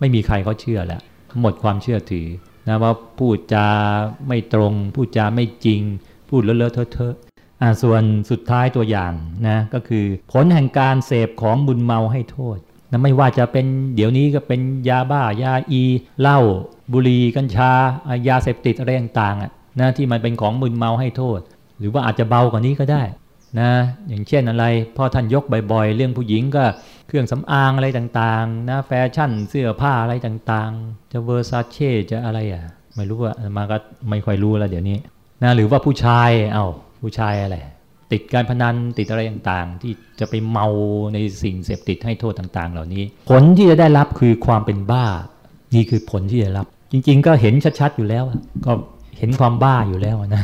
ไม่มีใครเขาเชื่อแล้วหมดความเชื่อถือนะว่าพูดจาไม่ตรง พูดจาไม่จริง พูดเลอะเลอะเทอะเทอะอ่าส่วนสุดท้ายตัวอย่างนะก็คือผลแห่งการเสพของบุญเมาให้โทษนะไม่ว่าจะเป็นเดี๋ยวนี้ก็เป็นยาบ้ายาอีเหล้าบุหรี่กัญชายาเสพติดอะไรต่างๆอะนะที่มันเป็นของมึนเมาให้โทษ หรือว่าอาจจะเบากว่านี้ก็ได้นะอย่างเช่นอะไรพ่อท่านยกบ่อยๆ เรื่องผู้หญิงก็ เครื่องสำอางอะไรต่างๆนะแฟชั่นเสื้อผ้าอะไรต่างๆ จะเวอร์ซาเช่จะอะไรอะ ไม่รู้ว่ามาก็ไม่ค่อยรู้แล้วเดี๋ยวนี้นะหรือว่าผู้ชายเอา้าผู้ชายอะไร ติดการพนันติดอะไรต่างๆ ที่จะไปเมาในสิ่งเสพติดให้โทษต่างๆ เหล่านี้ ผลที่จะได้รับคือความเป็นบ้า นี่คือผลที่จะรับ จริง ๆ ก็เห็นชัดๆอยู่แล้วก็เห็นความบ้าอยู่แล้วนะ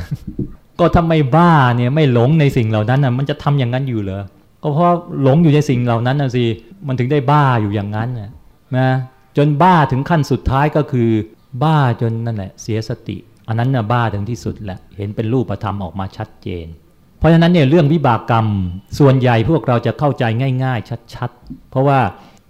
ก็ทำไมบ้าเนี่ยไม่หลงในสิ่งเหล่านั้นนะมันจะทำอย่างนั้นอยู่เหรอ ก็เพราะหลงอยู่ในสิ่งเหล่านั้นนะสิมันถึงได้บ้าอยู่อย่างนั้นนะนะจนบ้าถึงขั้นสุดท้ายก็คือ บ้าจนนั่นแหละเสียสติ อันนั้นนะบ้าถึงที่สุดแหละเห็นเป็นรูปธรรมออกมาชัดเจน เพราะฉะนั้นเนี่ยเรื่องวิบากกรรม ส่วนใหญ่พวกเราจะเข้าใจง่าย ๆ ชัดๆ เพราะว่า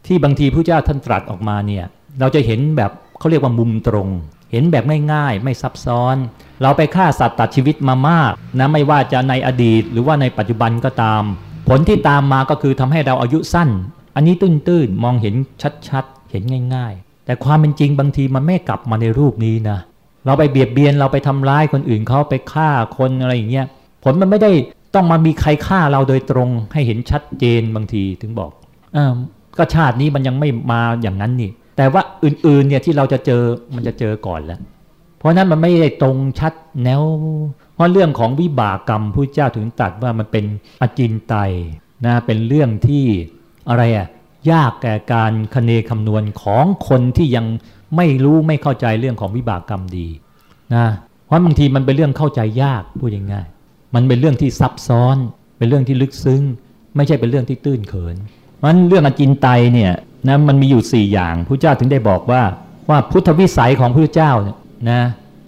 ที่บางทีพระเจ้าท่านตรัสออกมาเนี่ยเราจะเห็นแบบเขาเรียกว่ามุมตรง เห็นแบบง่ายๆไม่ซับซ้อน เราไปฆ่าสัตว์ตัดชีวิตมามากนะไม่ว่าจะในอดีตหรือว่าในปัจจุบันก็ตาม ผลที่ตามมาก็คือทำให้เราอายุสั้น อันนี้ตื้นๆ มองเห็นชัดๆ เห็นง่าย ๆ แต่ความเป็นจริงบางทีมันไม่กลับมาในรูปนี้นะ เราไปเบียดเบียนเราไปทำร้ายคนอื่นเขาไปฆ่าคนอะไรอย่างเงี้ย ผลมันไม่ได้ต้องมามีใครฆ่าเราโดยตรงให้เห็นชัดเจนบางทีถึงบอกอก็ชาตินี้มันยังไม่มาอย่างนั้นนี่ แต่ว่าอื่นๆเนี่ยที่เราจะเจอมันจะเจอก่อนแล้ว เพราะนั้นมันไม่ได้ตรงชัดแนว เพราะเรื่องของวิบากกรรมผู้เจ้าถึงตัดว่ามันเป็นอจินไตนะเป็นเรื่องที่อะไรอะยากแก่การคเนคำนวณของคนที่ยังไม่รู้ไม่เข้าใจเรื่องของวิบากกรรมดีนะเพราะบางทีมันเป็นเรื่องเข้าใจยากพูดง่ายๆมันเป็นเรื่องที่ซับซ้อน เป็นเรื่องที่ลึกซึ้ง ไม่ใช่เป็นเรื่องที่ตื้นเขินมันเรื่องอจินไตเนี่ยนะมันมีอยู่ 4 อย่างผู้เจ้าถึงได้บอกว่าว่าพุทธวิสัยของพระเจ้าเนี่ยนะ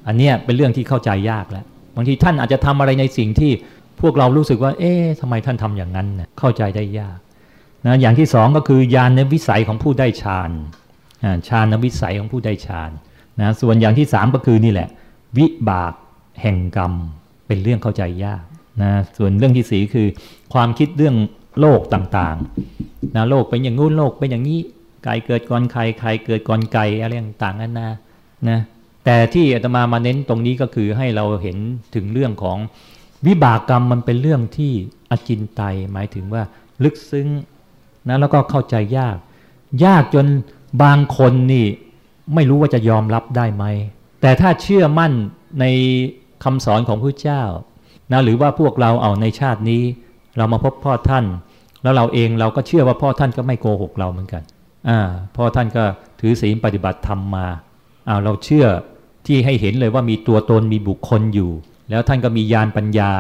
อันเนี้ยเป็นเรื่องที่เข้าใจยากแล้ว บางทีท่านอาจจะทำอะไรในสิ่งที่พวกเรารู้สึกว่า เอ๊ะทำไมท่านทำอย่างนั้นนะเข้าใจได้ยากนะอย่างที่สองก็คือญาณวิสัยของผู้ได้ฌานฌานวิสัยของผู้ได้ฌานนะส่วนอย่างที่สามก็คือนี่แหละ วิบากแห่งกรรมเป็นเรื่องเข้าใจยากนะส่วนเรื่องที่สีคือความคิดเรื่องโลกต่างๆนะโลกเป็นอย่างงู้นโลกเป็นอย่างนี้ไก่เกิดก่อนใครใครเกิดก่อนไก่อะไรต่างๆนั่นนะนะ แต่ที่อาตมามาเน้นตรงนี้ก็คือให้เราเห็นถึงเรื่องของวิบากกรรมมันเป็นเรื่องที่อจินไตยหมายถึงว่าลึกซึ้งนะแล้วก็เข้าใจยาก ยากจนบางคนนี่ไม่รู้ว่าจะยอมรับได้ไหม แต่ถ้าเชื่อมั่นในคำสอนของพระเจ้านะหรือว่าพวกเราเอาในชาตินี้ เรามาพบพ่อท่าน แล้วเราเองเราก็เชื่อว่าพ่อท่านก็ไม่โกหกเราเหมือนกันอ่าพ่อท่านก็ถือศีลปฏิบัติธรรมมาอ้าวเราเชื่อ ที่ให้เห็นเลยว่ามีตัวตนมีบุคคลอยู่ แล้วท่านก็มีญาณปัญญา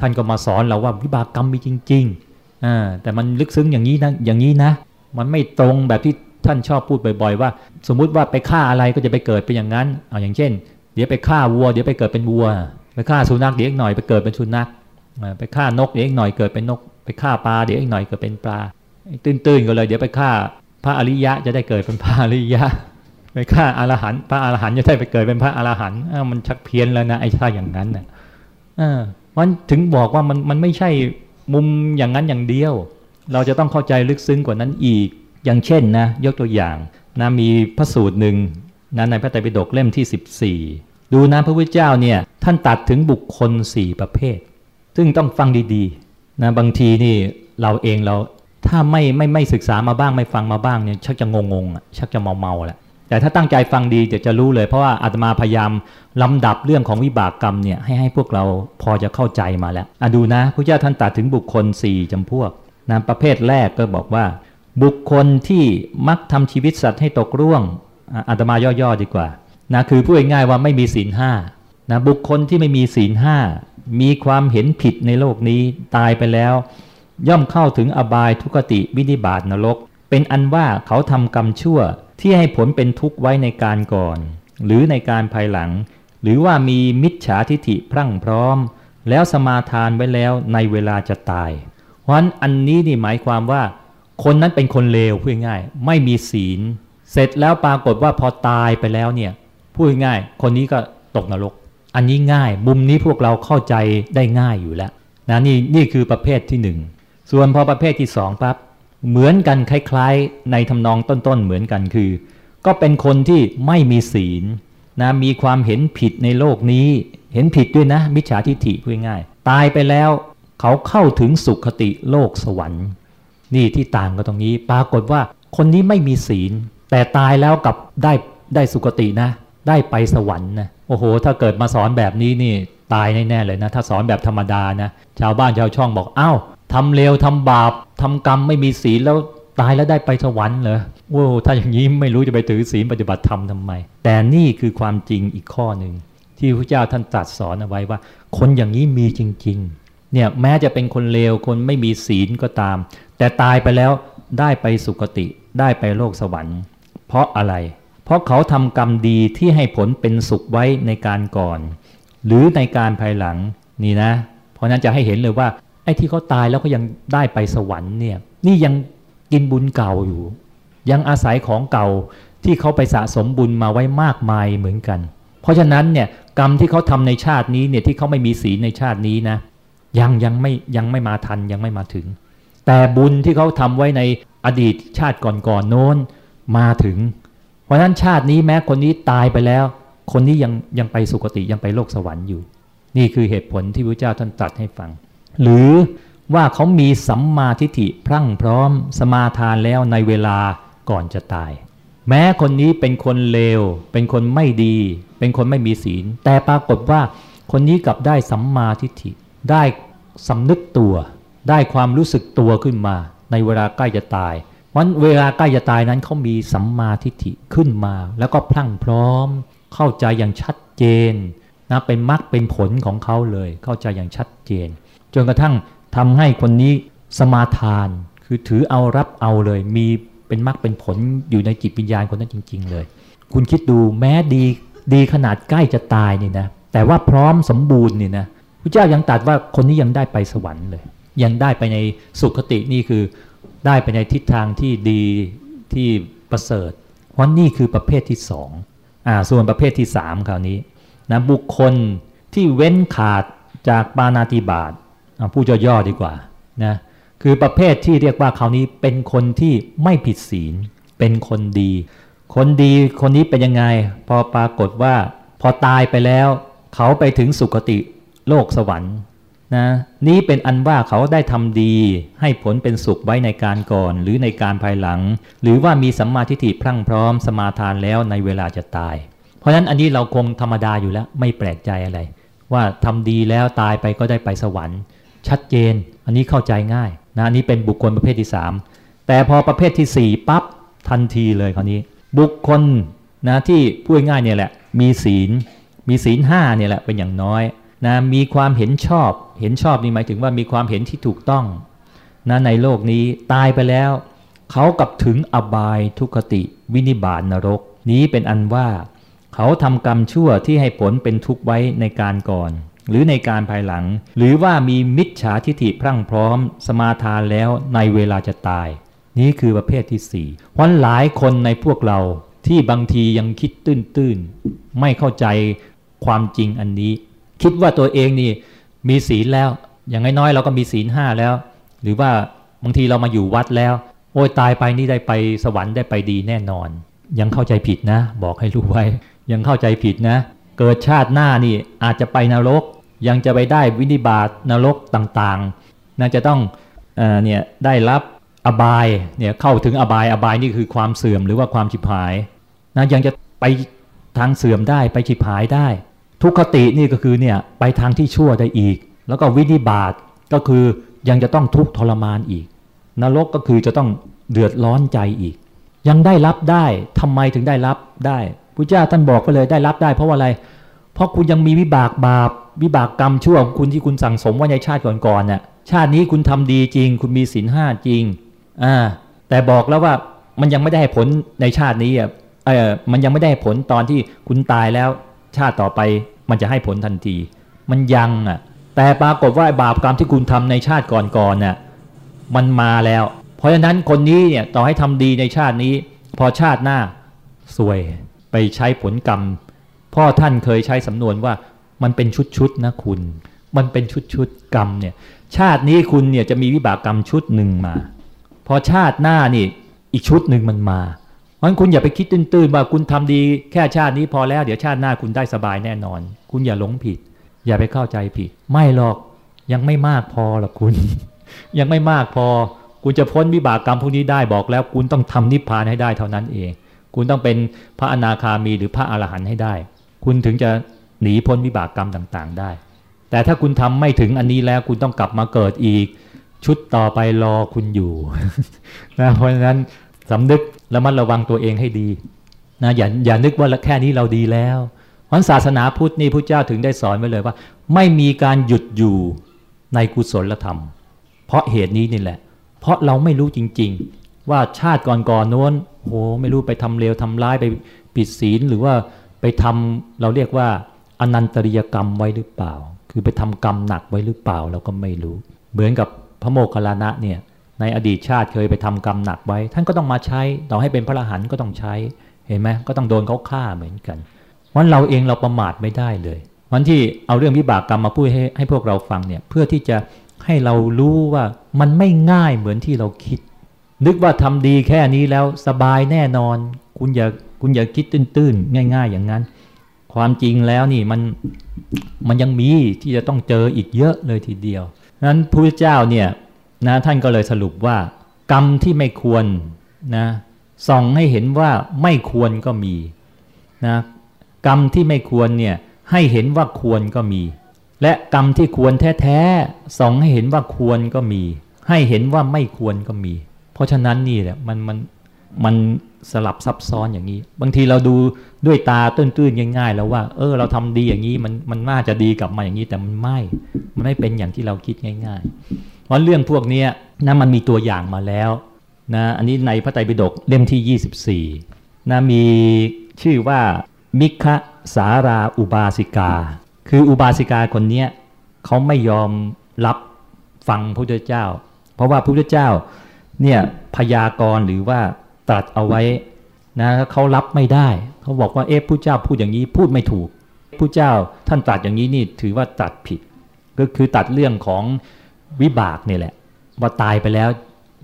ท่านก็มาสอนเราว่าวิบากกรรมมีจริงๆอ่าแต่มันลึกซึ้งอย่างนี้นะอย่างนี้นะ มันไม่ตรงแบบที่ท่านชอบพูดบ่อย ๆ ว่า สมมุติว่าไปฆ่าอะไรก็จะไปเกิดเป็นอย่างนั้นเอาอย่างเช่น เดี๋ยวไปฆ่าวัว เดี๋ยวไปเกิดเป็นวัว ไปฆ่าสุนัขเดี๋ยวอีกหน่อยไปเกิดเป็นสุนัขไปฆ่านกเดี๋ยวอีกหน่อยเกิดเป็นนก ไปฆ่าปลาเดี๋ยวอีกหน่อยเกิดเป็นปลาตื้นๆก็เลยเดี๋ยวไปฆ่าพระอริยะจะได้เกิดเป็นพระอริยะ ไปฆ่าอารหันต์พระอารหันต์จะได้ไปเกิดเป็นพระอารหันต์มันชักเพี้ยนแล้วนะไอ้ถ้าอย่างนั้นน่ะมันถึงบอกว่ามันมันไม่ใช่มุมอย่างนั้นอย่างเดียว เราจะต้องเข้าใจลึกซึ้งกว่านั้นอีก อย่างเช่นนะยกตัวอย่างนะมีพระสูตรหนึ่งนะในพระไตรปิฎกเล่มที่ 14 ดูนะพระพุทธเจ้าเนี่ยท่านตัดถึงบุคคล 4 ประเภท ซึ่งต้องฟังดีๆนะบางทีนี่เราเองเราถ้าไม่ไม่ไม่ศึกษามาบ้างไม่ฟังมาบ้างเนี่ยชักจะงงงชักจะเมาเมาแหละ แต่ถ้าตั้งใจฟังดีจะจะรู้เลยเพราะว่าอาตมาพยายามลำดับเรื่องของวิบากกรรมเนี่ยให้ให้พวกเราพอจะเข้าใจมาแล้วอดูนะพระเจ้าท่านตัดถึงบุคคล 4จำพวกนะประเภทแรกก็บอกว่า บุคคลที่มักทำชีวิตสัตว์ให้ตกร่วงอาตมาย่อๆดีกว่านะคือพูดง่ายๆว่าไม่มีศีลห้านะบุคคลที่ไม่มีศีลห้ามีความเห็นผิดในโลกนี้ตายไปแล้ว ย่อมเข้าถึงอบายทุกติวินิบาตนรก เป็นอันว่าเขาทำกรรมชั่วที่ให้ผลเป็นทุกข์ไว้ในการก่อน หรือในการภายหลัง หรือว่ามีมิจฉาทิฐิพรั่งพร้อม แล้วสมาทานไว้แล้วในเวลาจะตาย เพราะฉะนั้นอันนี้นี่หมายความว่า คนนั้นเป็นคนเลวพูดง่ายไม่มีศีล เสร็จแล้วปรากฏว่าพอตายไปแล้วเนี่ยพูดง่ายคนนี้ก็ตกนรก อันนี้ง่ายมุมนี้พวกเราเข้าใจได้ง่ายอยู่แล้วนะนี่นี่คือประเภทที่หนึ่งส่วนพอประเภทที่สองปั๊บ เหมือนกันคล้ายๆ ในทำนองต้นๆเหมือนกันคือ ก็เป็นคนที่ไม่มีศีลนะมีความเห็นผิดในโลกนี้ เห็นผิดด้วยนะ มิจฉาทิฏฐิพูดง่ายตายไปแล้วเขาเข้าถึงสุขติโลกสวรรค์ นี่ที่ต่างกันตรงนี้ ปรากฏว่าคนนี้ไม่มีศีล แต่ตายแล้วกับได้ได้สุขตินะ ได้ไปสวรรค์นะโอ้โห ถ้าเกิดมาสอนแบบนี้นี่ตายแน่ๆเลยนะ ถ้าสอนแบบธรรมดานะ ชาวบ้านชาวช่องบอกอ้าว ทำเลวทำบาปทำกรรมไม่มีศีลแล้วตายแล้วได้ไปสวรรค์เหรอโอ้ถ้าอย่างนี้ไม่รู้จะไปถือศีลปฏิบัติธรรมทำไม แต่นี่คือความจริงอีกข้อหนึ่งที่พระเจ้าท่านตรัสสอนเอาไว้ว่า คนอย่างนี้มีจริง ๆ เนี่ยแม้จะเป็นคนเลวคนไม่มีศีลก็ตาม แต่ตายไปแล้วได้ไปสุคติได้ไปโลกสวรรค์ เพราะอะไร เพราะเขาทำกรรมดีที่ให้ผลเป็นสุขไว้ในการก่อน หรือในการภายหลังนี่นะ เพราะนั้นจะให้เห็นเลยว่า ไอ้ที่เขาตายแล้วก็ยังได้ไปสวรรค์เนี่ย นี่ยังกินบุญเก่าอยู่ ยังอาศัยของเก่าที่เขาไปสะสมบุญมาไว้มากมายเหมือนกัน เพราะฉะนั้นเนี่ยกรรมที่เขาทำในชาตินี้เนี่ยที่เขาไม่มีศีลในชาตินี้นะ ยังยังไม่ยังไม่มาทันยังไม่มาถึง แต่บุญที่เขาทำไว้ในอดีตชาติก่อนๆโน้นมาถึง เพราะฉะนั้นชาตินี้แม้คนนี้ตายไปแล้ว คนนี้ยังยังไปสุคติยังไปโลกสวรรค์อยู่ นี่คือเหตุผลที่พระเจ้าท่านตรัสให้ฟัง หรือว่าเขามีสัมมาทิฏฐิพรั่งพร้อมสมาทานแล้วในเวลาก่อนจะตาย แม้คนนี้เป็นคนเลว เป็นคนไม่ดี เป็นคนไม่มีศีล แต่ปรากฏว่าคนนี้กลับได้สัมมาทิฏฐิ ได้สำนึกตัว ได้ความรู้สึกตัวขึ้นมา ในเวลาใกล้จะตายวันเวลาใกล้จะตายนั้นเขามีสัมมาทิฏฐิขึ้นมา แล้วก็พลั่งพร้อม เข้าใจอย่างชัดเจนนะเป็นมรรคเป็นผลของเขาเลย เข้าใจอย่างชัดเจน จนกระทั่งทำให้คนนี้สมาทาน คือถือเอารับเอาเลย มีเป็นมรรคเป็นผลอยู่ในจิตวิญญาณคนนั้นจริง ๆ เลย คุณคิดดูแม้ดีดีขนาดใกล้จะตายนี่นะแต่ว่าพร้อมสมบูรณ์นี่นะพระเจ้ายังตัดว่าคนนี้ยังได้ไปสวรรค์เลย ยังได้ไปในสุขตินี่คือได้ไปในทิศทางที่ดีที่ประเสริฐเพราะนี่คือประเภทที่สองอ่าส่วนประเภทที่สามคราวนี้นะบุคคลที่เว้นขาดจากปานาติบาต ผู้ย่อๆดีกว่านะคือประเภทที่เรียกว่าคราวนี้เป็นคนที่ไม่ผิดศีล เป็นคนดี คนดีคนนี้เป็นยังไง พอปรากฏว่าพอตายไปแล้ว เขาไปถึงสุคติโลกสวรรค์นะนี้เป็นอันว่าเขาได้ทำดีให้ผลเป็นสุขไว้ในการก่อน หรือในการภายหลัง หรือว่ามีสัมมาทิฏฐิพรั่งพร้อมสมาทานแล้วในเวลาจะตาย เพราะฉะนั้นอันนี้เราคงธรรมดาอยู่แล้วไม่แปลกใจอะไร ว่าทำดีแล้วตายไปก็ได้ไปสวรรค์ ชัดเจน อันนี้เข้าใจง่ายนะอันนี้เป็นบุคคลประเภทที่ 3 แต่พอประเภทที่ 4ปั๊บทันทีเลยคราวนี้ บุคคลนะที่พูดง่ายเนี่ยแหละ มีศีล มีศีลห้าเนี่ยแหละเป็นอย่างน้อยนะมีความเห็นชอบ เห็นชอบนี่หมายถึงว่ามีความเห็นที่ถูกต้องนะในโลกนี้ตายไปแล้ว เขากับถึงอบายทุกติวินิบาตนรก นี้เป็นอันว่า เขาทำกรรมชั่วที่ให้ผลเป็นทุกข์ไว้ในการก่อน หรือในการภายหลัง หรือว่ามีมิจฉาทิฐิพรั่งพร้อม สมาทานแล้วในเวลาจะตาย นี้คือประเภทที่สี่เพราะหลายคนในพวกเราที่บางทียังคิดตื้นๆ ไม่เข้าใจความจริงอันนี้ คิดว่าตัวเองนี่มีศีลแล้ว อย่างน้อยๆเราก็มีศีลห้าแล้ว หรือว่าบางทีเรามาอยู่วัดแล้ว โอ้ยตายไปนี่ได้ไปสวรรค์ได้ไปดีแน่นอน ยังเข้าใจผิดนะ บอกให้รู้ไว้ ยังเข้าใจผิดนะ เกิดชาติหน้านี่อาจจะไปนรก ยังจะไปได้วินิบาตนรกต่างๆ น่าจะต้องเอเนี่ยได้รับอบายเนี่ยเข้าถึงอบายอบายนี่คือความเสื่อมหรือว่าความฉิบหายนะยังจะไปทางเสื่อมได้ไปฉิบหายได้ ทุกขตินี่ก็คือเนี่ยไปทางที่ชั่วได้อีก แล้วก็วินิบาตก็คือยังจะต้องทุกข์ทรมานอีก นรกก็คือจะต้องเดือดร้อนใจอีก ยังได้รับได้ทำไมถึงได้รับได้ พระเจ้าท่านบอกก็เลยได้รับได้ เพราะว่าอะไร เพราะคุณยังมีวิบากบาปวิบากกรรมชั่วของคุณที่คุณสั่งสมไว้ในชาติก่อนๆน่ะชาตินี้คุณทำดีจริง คุณมีศีลห้าจริงอ่าแต่บอกแล้วว่ามันยังไม่ได้ผลในชาตินี้อะเออมันยังไม่ได้ผลตอนที่คุณตายแล้ว ชาติต่อไปมันจะให้ผลทันที มันยังอะแต่ปรากฏว่าบาปกรรมที่คุณทำในชาติก่อนๆน่ะมันมาแล้ว เพราะฉะนั้นคนนี้เนี่ยต่อให้ทำดีในชาตินี้ พอชาติหน้าสวย ไปใช้ผลกรรม พ่อท่านเคยใช้สำนวนว่ามันเป็นชุดๆนะคุณ มันเป็นชุดๆกรรมเนี่ย ชาตินี้คุณเนี่ยจะมีวิบากกรรมชุดหนึ่งมา พอชาติหน้านี่อีกชุดหนึ่งมันมาเพราะคุณอย่าไปคิดตื้นๆว่าคุณทำดีแค่ชาตินี้พอแล้วเดี๋ยวชาติหน้าคุณได้สบายแน่นอน คุณอย่าหลงผิด อย่าไปเข้าใจผิด ไม่หรอกยังไม่มากพอหรอกคุณ ยังไม่มากพอ คุณจะพ้นวิบากกรรมพวกนี้ได้บอกแล้ว คุณต้องทำนิพพานให้ได้เท่านั้นเอง คุณต้องเป็นพระอนาคามีหรือพระอรหันต์ให้ได้ คุณถึงจะหนีพ้นวิบากกรรมต่างๆ ได้ แต่ถ้าคุณทำไม่ถึงอันนี้แล้วคุณต้องกลับมาเกิดอีก ชุดต่อไปรอคุณอยู่นะเพราะฉะนั้นสำนึกระมัดระวังตัวเองให้ดีนะอย่าอย่านึกว่าแค่นี้เราดีแล้วเพราะศาสนาพุทธนี่พระเจ้าถึงได้สอนไว้เลยว่า ไม่มีการหยุดอยู่ในกุศลธรรม เพราะเหตุนี้นี่แหละ เพราะเราไม่รู้จริง ๆ ว่าชาติก่อนๆโน้นโหไม่รู้ไปทำเลวทำร้ายไปปิดศีลหรือว่าไปทำเราเรียกว่าอนันตริยกรรมไว้หรือเปล่า คือไปทำกรรมหนักไว้หรือเปล่าเราก็ไม่รู้ เหมือนกับพระโมคคัลลานะเนี่ยในอดีตชาติเคยไปทำกรรมหนักไว้ ท่านก็ต้องมาใช้ต่อให้เป็นพระอรหันต์ก็ต้องใช้เห็นไหมก็ต้องโดนเขาฆ่าเหมือนกันวันเราเองเราประมาทไม่ได้เลยวันที่เอาเรื่องวิบากกรรมมาพูดให้ให้พวกเราฟังเนี่ยเพื่อที่จะให้เรารู้ว่ามันไม่ง่ายเหมือนที่เราคิด นึกว่าทำดีแค่นี้แล้วสบายแน่นอน คุณอย่าคุณอย่าคิดตื้นๆ ง่าย ๆ อย่างนั้น ความจริงแล้วนี่มันมันยังมีที่จะต้องเจออีกเยอะเลยทีเดียวนั้นพระเจ้าเนี่ยนะท่านก็เลยสรุปว่า กรรมที่ไม่ควรนะส่องให้เห็นว่าไม่ควรก็มีนะกรรมที่ไม่ควรเนี่ยให้เห็นว่าควรก็มี และกรรมที่ควรแท้ๆส่องให้เห็นว่าควรก็มี ให้เห็นว่าไม่ควรก็มี ราะฉะนั้นนี่แหละมันมันมันสลับซับซ้อนอย่างนี้ บางทีเราดูด้วยตาตื้นๆง่าย ๆ แล้วว่า เออ เราทำดีอย่างนี้มันมันน่าจะดีกลับมาอย่างนี้แต่มันไม่มันไม่เป็นอย่างที่เราคิดง่าย ๆ เพราะเรื่องพวกนี้นะมันมีตัวอย่างมาแล้วนะอันนี้ในพระไตรปิฎกเล่มที่ 24นะมีชื่อว่ามิคะสาราอุบาสิกา คืออุบาสิกาคนนี้เขาไม่ยอมรับฟังพระพุทธเจ้า เพราะว่าพระพุทธเจ้า เนี่ยพยากรณ์หรือว่าตรัสเอาไว้นะเขารับไม่ได้ เขาบอกว่าเอ๊ะพระเจ้าพูดอย่างนี้พูดไม่ถูกพระเจ้าท่านตรัสอย่างนี้นี่ถือว่าตรัสผิด ก็คือตัดเรื่องของวิบากนี่แหละ ว่าตายไปแล้ว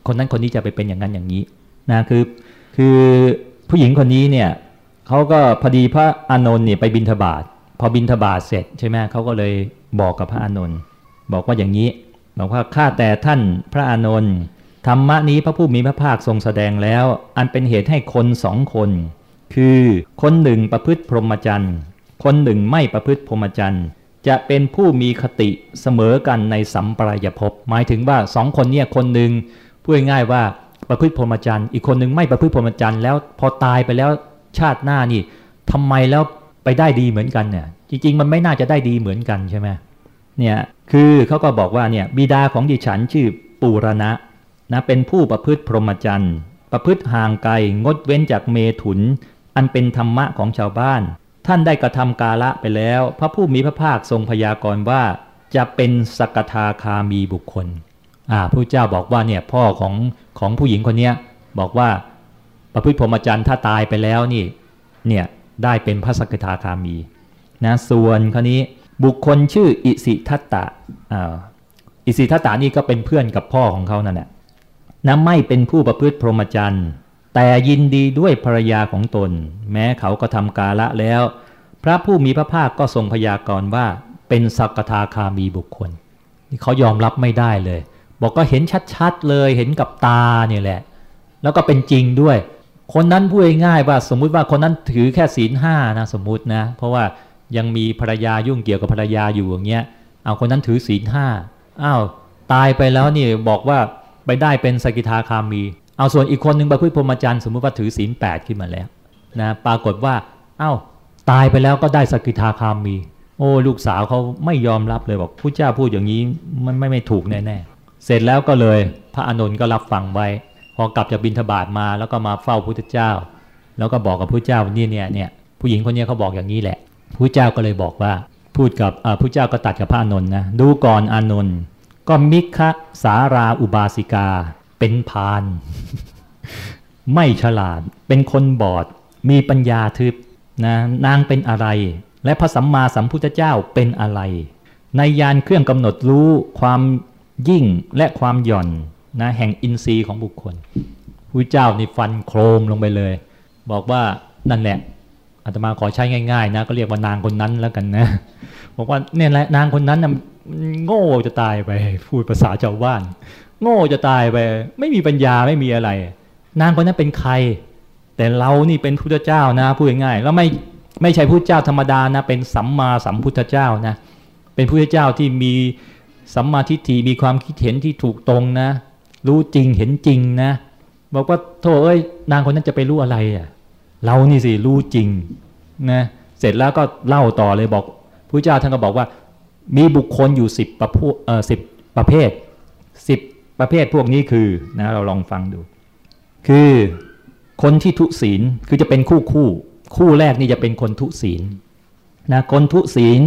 คนนั้นคนนี้จะไปเป็นอย่างนั้นอย่างนี้นะคือคือผู้หญิงคนนี้เนี่ยเขาก็พอดีพระอานนท์เนี่ยไปบินทบาทพอบินทบาทเสร็จใช่ไหมเขาก็เลยบอกกับพระอานนท์บอกว่าอย่างนี้บอกว่าข้าแต่ท่านพระอานนท์ ธรรมะนี้พระผู้มีพระภาคทรงแสดงแล้ว อันเป็นเหตุให้คนสองคน คือคนหนึ่งประพฤติพรหมจรรย์ คนหนึ่งไม่ประพฤติพรหมจรรย์ จะเป็นผู้มีคติเสมอกันในสัมปรายภพ หมายถึงว่าสองคนเนี่ยคนหนึ่งพูดง่ายว่าประพฤติพรหมจรรย์ อีกคนหนึ่งไม่ประพฤติพรหมจรรย์แล้วพอตายไปแล้วชาติหน้านี่ทำไมแล้วไปได้ดีเหมือนกันเนี่ย จริง ๆ มันไม่น่าจะได้ดีเหมือนกันใช่ไหมเนี่ยคือเขาก็บอกว่าเนี่ยบิดาของดิฉันชื่อปูรณะ นะเป็นผู้ประพฤติพรหมจรรย์ ประพฤติห่างไกลงดเว้นจากเมถุน อันเป็นธรรมะของชาวบ้าน ท่านได้กระทำกาละไปแล้ว พระผู้มีพระภาคทรงพยากรณ์ว่า จะเป็นสกทาคามีบุคคลอ่าพระเจ้าบอกว่าเนี่ยพ่อของของผู้หญิงคนนี้บอกว่าประพฤติพรหมจรรย์ถ้าตายไปแล้วนี่เนี่ยได้เป็นพระสกทาคามีนะส่วนคนนี้บุคคลชื่ออิสิทัตตะอ่าอิสิทัตตานี่ก็เป็นเพื่อนกับพ่อของเขานั่นแหละ นะไม่เป็นผู้ประพฤติพรหมจรรย์ แต่ยินดีด้วยภรรยาของตน แม้เขาก็ทำกาละแล้ว พระผู้มีพระภาคก็ทรงพยากรณ์ว่าเป็นสักทาคามีบุคคลนี่เขายอมรับไม่ได้เลย บอกก็เห็นชัดๆเลยเห็นกับตาเนี่ยแหละ แล้วก็เป็นจริงด้วย คนนั้นพูดง่ายๆว่าสมมุติว่าคนนั้นถือแค่ศีลห้านะสมมุตินะ เพราะว่ายังมีภรรยายุ่งเกี่ยวกับภรรยาอยู่อย่างเงี้ยเอาคนนั้นถือศีลห้าอ้าวตายไปแล้วนี่บอกว่า ไปได้เป็นสกิทาคามี เอาส่วนอีกคนหนึ่งประพฤติพรหมจรรย์สมมติว่าถือศีลแปดขึ้นมาแล้วนะปรากฏว่าเอา้าตายไปแล้วก็ได้สกิทาคามี โอ้ลูกสาวเขาไม่ยอมรับเลยบอกผู้เจ้าพูดอย่างนี้มันไม่ไม่ถูกแน่ๆเสร็จแล้วก็เลยพระอานนท์ก็รับฟังไว้ พอกลับจากบินทบาทมาแล้วก็มาเฝ้าพุทธเจ้า แล้วก็บอกกับผู้เจ้านี่เนี่ยเนี่ยผู้หญิงคนนี้เขาบอกอย่างนี้แหละผู้เจ้าก็เลยบอกว่าพูดกับผู้เจ้าก็ตัดกับพระอานนท์นะดูก่อนอานนท์ ก็มิคะสาราอุบาสิกา เป็นพาน ไม่ฉลาด เป็นคนบอด มีปัญญาทึบนะนางเป็นอะไร และพระสัมมาสัมพุทธเจ้าเป็นอะไร ในยานเครื่องกำหนดรู้ความยิ่งและความหย่อนนะแห่งอินทรีย์ของบุคคลพระเจ้านี่ฟันโครมลงไปเลย บอกว่านั่นแหละอาตมาขอใช้ง่ายๆนะก็เรียกว่านางคนนั้นแล้วกันนะบอกว่าเนี่ยแหละนางคนนั้นนะ โง่จะตายไป พูดภาษาชาวบ้าน โง่จะตายไป ไม่มีปัญญาไม่มีอะไร นางคนนั้นเป็นใคร แต่เรานี่เป็นพุทธเจ้านะพูดง่ายๆแล้วไม่ไม่ใช่พุทธเจ้าธรรมดานะเป็นสัมมาสัมพุทธเจ้านะ เป็นพุทธเจ้าที่มีสัมมาทิฏฐิมีความคิดเห็นที่ถูกตรงนะ รู้จริงเห็นจริงนะ บอกว่าโธ่เอ้ย นางคนนั้นจะไปรู้อะไรอะ เรานี่สิรู้จริงนะเสร็จแล้วก็เล่าต่อเลยบอกพระเจ้าท่านก็บอกว่า มีบุคคลอยู่สิบประเภทเออสิบประเภทสิบประเภทพวกนี้คือนะเราลองฟังดู คือคนที่ทุศีลคือจะเป็นคู่คู่คู่แรกนี่จะเป็นคนทุศีลนะคนทุศีล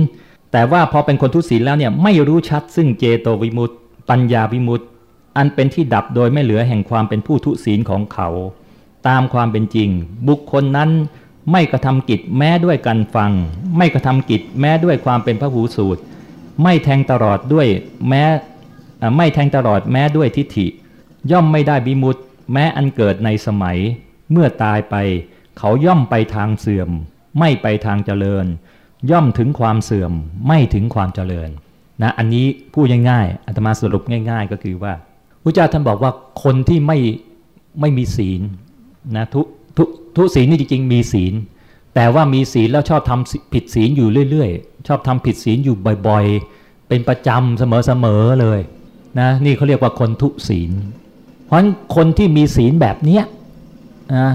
แต่ว่าพอเป็นคนทุศีลแล้วเนี่ยไม่รู้ชัดซึ่งเจโตวิมุตต์ปัญญาวิมุตต์อันเป็นที่ดับโดยไม่เหลือแห่งความเป็นผู้ทุศีลของเขา ตามความเป็นจริง บุคคลนั้นไม่กระทำกิจแม้ด้วยการฟัง ไม่กระทำกิจแม้ด้วยความเป็นพระหูสูตร ไม่แทงตลอดด้วยแม้ไม่แทงตลอดแม้ด้วยทิฏฐิ ย่อมไม่ได้บิมุตแม้อันเกิดในสมัย เมื่อตายไป เขาย่อมไปทางเสื่อม ไม่ไปทางเจริญ ย่อมถึงความเสื่อมไม่ถึงความเจริญนะอันนี้พูดง่ายๆอาตมาสรุปง่าย ๆ ก็คือว่าพระเจ้าท่านบอกว่าคนที่ไม่ไม่มีศีลนะทุทุทุศีลนี่จริงๆมีศีล แต่ว่ามีศีลแล้วชอบทำผิดศีลอยู่เรื่อยๆ ชอบทำผิดศีลอยู่บ่อยๆ เป็นประจำเสมอๆเลยนะนี่เขาเรียกว่าคนทุศีล เพราะคนที่มีศีลแบบเนี้ยนะ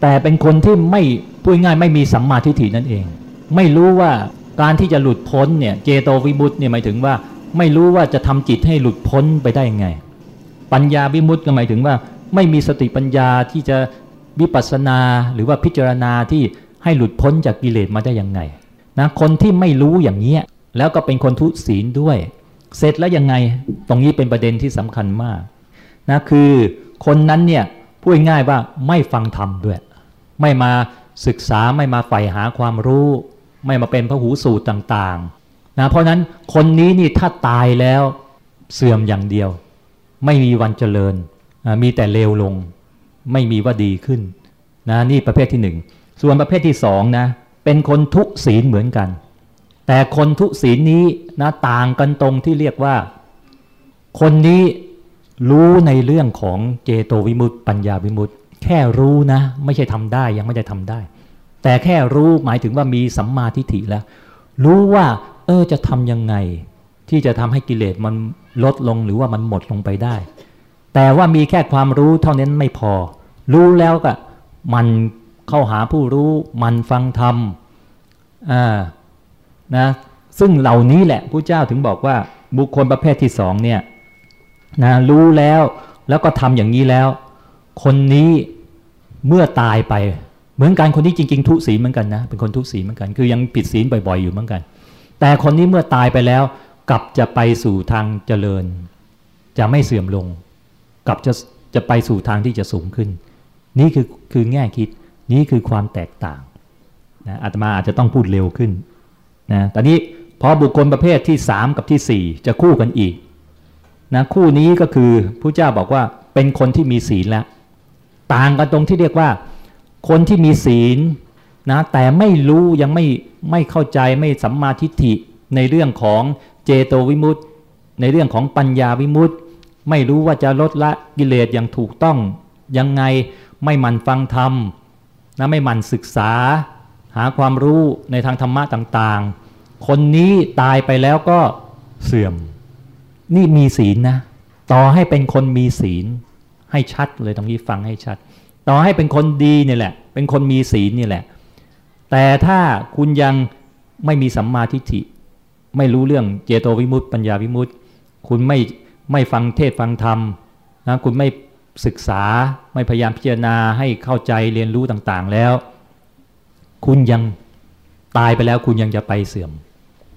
แต่เป็นคนที่ไม่พูดง่ายไม่มีสัมมาทิฏฐินั่นเอง ไม่รู้ว่าการที่จะหลุดพ้นเนี่ยเจโตวิมุตต์เนี่ยหมายถึงว่า ไม่รู้ว่าจะทำจิตให้หลุดพ้นไปได้ยังไง ปัญญาวิมุตต์ก็หมายถึงว่า ไม่มีสติปัญญาที่จะวิปัสสนาหรือว่าพิจารณาที่ ให้หลุดพ้นจากกิเลสมาได้ยังไงนะคนที่ไม่รู้อย่างนี้แล้วก็เป็นคนทุศีลด้วย เสร็จแล้วยังไงตรงนี้เป็นประเด็นที่สำคัญมากนะคือคนนั้นเนี่ยพูดง่ายว่าไม่ฟังธรรมด้วย ไม่มาศึกษาไม่มาใฝ่หาความรู้ ไม่มาเป็นพระหูสูตรต่างๆนะเพราะนั้นคนนี้นี่ถ้าตายแล้วเสื่อมอย่างเดียว ไม่มีวันเจริญ มีแต่เลวลง ไม่มีว่าดีขึ้นนะนี่ประเภทที่หนึ่ง ส่วนประเภทที่สองนะเป็นคนทุศีลเหมือนกัน แต่คนทุศีลนี้นะต่างกันตรงที่เรียกว่า คนนี้รู้ในเรื่องของเจโตวิมุตต์ปัญญาวิมุตต์แค่รู้นะ ไม่ใช่ทำได้ยังไม่ได้ทำได้ แต่แค่รู้หมายถึงว่ามีสัมมาทิฏฐิแล้ว รู้ว่า เออจะทำยังไง ที่จะทำให้กิเลสมันลดลงหรือว่ามันหมดลงไปได้ แต่ว่ามีแค่ความรู้เท่านั้นไม่พอ รู้แล้วก็มัน เข้าหาผู้รู้มันฟังธรรมอ่านะซึ่งเหล่านี้แหละผู้เจ้าถึงบอกว่าบุคคลประเภทที่สองเนี่ยนะรู้แล้วแล้วก็ทำอย่างนี้แล้ว คนนี้เมื่อตายไป เหมือนกันคนที่จริง ๆ ทุศีลเหมือนกันนะเป็นคนทุศีลเหมือนกัน คือยังผิดศีลบ่อย ๆอยู่เหมือนกัน แต่คนนี้เมื่อตายไปแล้ว กลับจะไปสู่ทางเจริญ จะไม่เสื่อมลง กลับจะจะไปสู่ทางที่จะสูงขึ้น นี่คือคือแง่คิด นี่คือความแตกต่างนะอาตมาอาจจะต้องพูดเร็วขึ้นนะตอนนี้พอบุคคลประเภทที่สามกับที่สี่จะคู่กันอีกนะคู่นี้ก็คือผู้เจ้าบอกว่าเป็นคนที่มีศีลแล้ว ต่างกันตรงที่เรียกว่า คนที่มีศีลนะแต่ไม่รู้ยังไม่ไม่เข้าใจไม่สัมมาทิฏฐิในเรื่องของเจโตวิมุตต์ในเรื่องของปัญญาวิมุตต์ไม่รู้ว่าจะลดละกิเลสอย่างถูกต้องยังไงไม่มันฟังธรรม นะไม่มันศึกษา หาความรู้ในทางธรรมะต่างๆ คนนี้ตายไปแล้วก็เสื่อม นี่มีศีลนะ ต่อให้เป็นคนมีศีล ให้ชัดเลยตรงนี้ฟังให้ชัด ต่อให้เป็นคนดีนี่แหละ เป็นคนมีศีลนี่แหละ แต่ถ้าคุณยังไม่มีสัมมาทิฏฐิ ไม่รู้เรื่องเจโตวิมุตติ ปัญญาวิมุตติ คุณไม่ไม่ฟังเทศฟังธรรมนะคุณไม่ ศึกษาไม่พยายามพิจารณาให้เข้าใจเรียนรู้ต่างๆแล้ว คุณยังตายไปแล้วคุณยังจะไปเสื่อม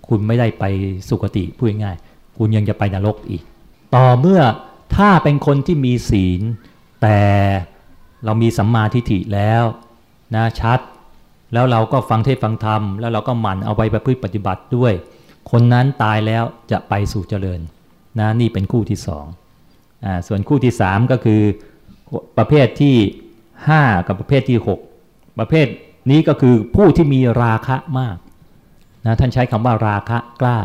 คุณไม่ได้ไปสุคติพูดง่ายคุณยังจะไปนรกอีก ต่อเมื่อถ้าเป็นคนที่มีศีล แต่เรามีสัมมาทิฏฐิแล้วนะชัด แล้วเราก็ฟังเทศฟังธรรม แล้วเราก็หมั่นเอาไปประพฤติปฏิบัติด้วย คนนั้นตายแล้วจะไปสู่เจริญนะนี่เป็นคู่ที่สอง ส่วนคู่ที่สามก็คือประเภทที่ห้ากับประเภทที่หกประเภทนี้ก็คือผู้ที่มีราคะมากนะท่านใช้คำว่าราคะกล้า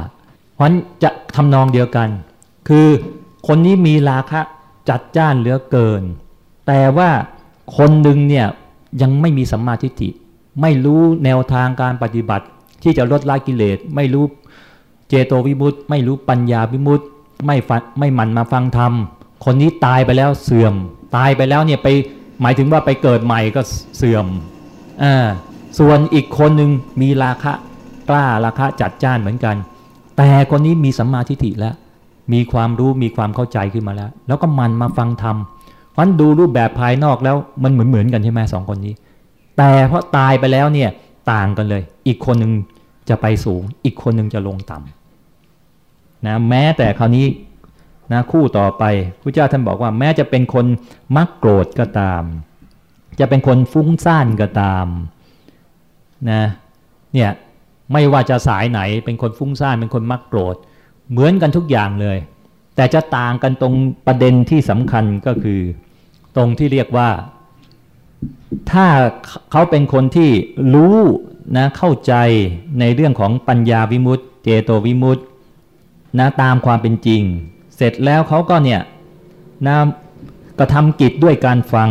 เพราะนั้นจะทำนองเดียวกัน คือคนนี้มีราคะจัดจ้านเหลือเกิน แต่ว่าคนหนึ่งเนี่ยยังไม่มีสัมมาทิฏฐิไม่รู้แนวทางการปฏิบัติ ที่จะลดละกิเลส ไม่รู้เจโตวิมุตต์ไม่รู้ปัญญาวิมุตต์ไม่ฟังไม่หมั่นมาฟังธรรม คนนี้ตายไปแล้วเสื่อม ตายไปแล้วเนี่ยไปหมายถึงว่าไปเกิดใหม่ก็เสื่อมอ่าส่วนอีกคนหนึ่งมีราคะกล้าราคะจัดจ้านเหมือนกัน แต่คนนี้มีสัมมาทิฏฐิแล้ว มีความรู้มีความเข้าใจขึ้นมาแล้ว แล้วก็มันมาฟังธรรมเพราะดูรูปแบบภายนอกแล้วมันเหมือนเหมือนกันใช่ไหมสองคนนี้ แต่เพราะตายไปแล้วเนี่ยต่างกันเลย อีกคนหนึ่งจะไปสูง อีกคนหนึ่งจะลงต่ำนะแม้แต่คราวนี้ นะคู่ต่อไปพระเจ้าท่านบอกว่าแม้จะเป็นคนมักโกรธก็ตาม จะเป็นคนฟุ้งซ่านก็ตามนะเนี่ยไม่ว่าจะสายไหนเป็นคนฟุ้งซ่านเป็นคนมักโกรธ เหมือนกันทุกอย่างเลย แต่จะต่างกันตรงประเด็นที่สำคัญก็คือ ตรงที่เรียกว่า ถ้าเขาเป็นคนที่รู้นะเข้าใจในเรื่องของปัญญาวิมุตติ เจโตวิมุตตินะตามความเป็นจริง เสร็จแล้วเขาก็เนี่ยนะกระทำกิจด้วยการฟัง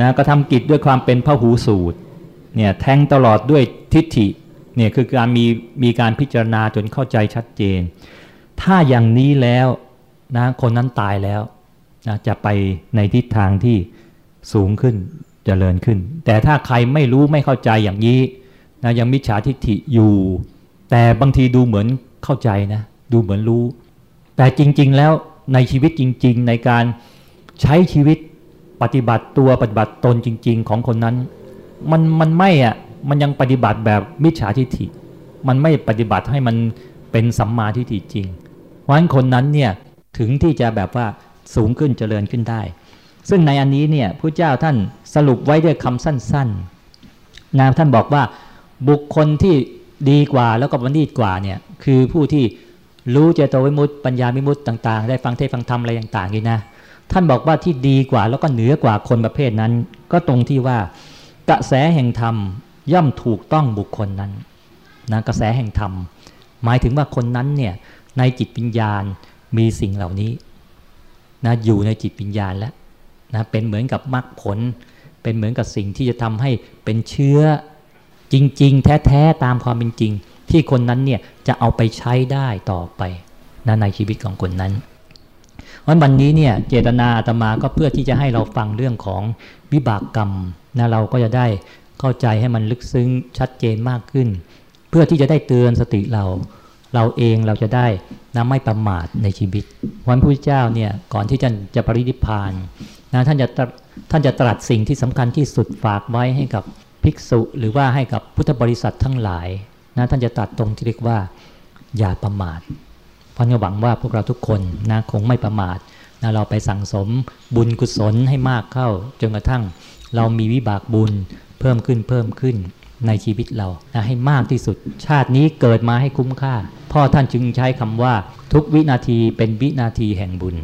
นะกระทำกิจด้วยความเป็นพหูสูตรเนี่ยแทงตลอดด้วยทิฏฐิเนี่ยคือการมีมีการพิจารณาจนเข้าใจชัดเจน ถ้าอย่างนี้แล้วนะคนนั้นตายแล้วนะจะไปในทิศทางที่สูงขึ้นจเจริญขึ้น แต่ถ้าใครไม่รู้ไม่เข้าใจอย่างนี้นะยังมิจฉาทิฏฐิอยู่ แต่บางทีดูเหมือนเข้าใจนะดูเหมือนรู้ แต่จริง ๆ แล้วในชีวิตจริง ๆ ในการใช้ชีวิตปฏิบัติตัวปฏิบัติตนจริง ๆ ของคนนั้น มันมันไม่อะมันยังปฏิบัติแบบมิจฉาทิฏฐิ มันไม่ปฏิบัติให้มันเป็นสัมมาทิฏฐิจริง เพราะฉะนั้นคนนั้นเนี่ยถึงที่จะแบบว่าสูงขึ้นเจริญขึ้นได้ ซึ่งในอันนี้เนี่ยพระเจ้าท่านสรุปไว้ด้วยคำสั้นๆนะท่านบอกว่าบุคคลที่ดีกว่าแล้วก็บัณฑิตกว่าเนี่ยคือผู้ที่ รู้เจโตวิมุตต์ปัญญาวิมุตต์ต่าง ๆ ได้ฟังเทศฟังธรรมอะไรต่างๆนี่นะท่านบอกว่าที่ดีกว่าแล้วก็เหนือกว่าคนประเภทนั้น ก็ตรงที่ว่ากระแสแห่งธรรมย่อมถูกต้องบุคคลนั้นนะกระแสแห่งธรรม หมายถึงว่าคนนั้นเนี่ยในจิตวิญญาณมีสิ่งเหล่านี้นะอยู่ในจิตวิญญาณแล้วนะเป็นเหมือนกับมรรคผล เป็นเหมือนกับสิ่งที่จะทำให้เป็นเชื้อจริง ๆ แท้ ๆ ตามความเป็นจริง ที่คนนั้นเนี่ยจะเอาไปใช้ได้ต่อไปนะในชีวิตของคนนั้นวันวันนี้เนี่ยเจตนาอาตมาก็เพื่อที่จะให้เราฟังเรื่องของวิบากกรรมนะเราก็จะได้เข้าใจให้มันลึกซึ้งชัดเจนมากขึ้น เพื่อที่จะได้เตือนสติเรา เราเองเราจะได้นะไม่ประมาทในชีวิต วันพุทธเจ้าเนี่ยก่อนที่จะจะปรินิพานนะท่านจะท่านจะตรัสสิ่งที่สำคัญที่สุดฝากไว้ให้กับภิกษุ หรือว่าให้กับพุทธบริษัททั้งหลาย นะท่านจะตรัสตรงที่เรียกว่า อย่าประมาทเพราะหวังว่าพวกเราทุกคนนะคงไม่ประมาทนะเราไปสั่งสมบุญกุศลให้มากเข้า จนกระทั่งเรามีวิบากบุญเพิ่มขึ้นเพิ่มขึ้นในชีวิตเรานะให้มากที่สุด ชาตินี้เกิดมาให้คุ้มค่า พ่อท่านจึงใช้คำว่าทุกวินาทีเป็นวินาทีแห่งบุญ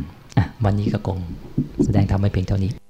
วันนี้ก็คงแสดงทำไว้เพียงเท่านี้